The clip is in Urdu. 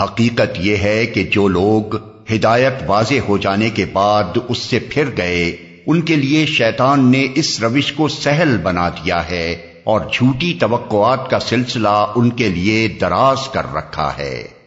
حقیقت یہ ہے کہ جو لوگ ہدایت واضح ہو جانے کے بعد اس سے پھر گئے، ان کے لیے شیطان نے اس روش کو سہل بنا دیا ہے اور جھوٹی توقعات کا سلسلہ ان کے لیے دراز کر رکھا ہے۔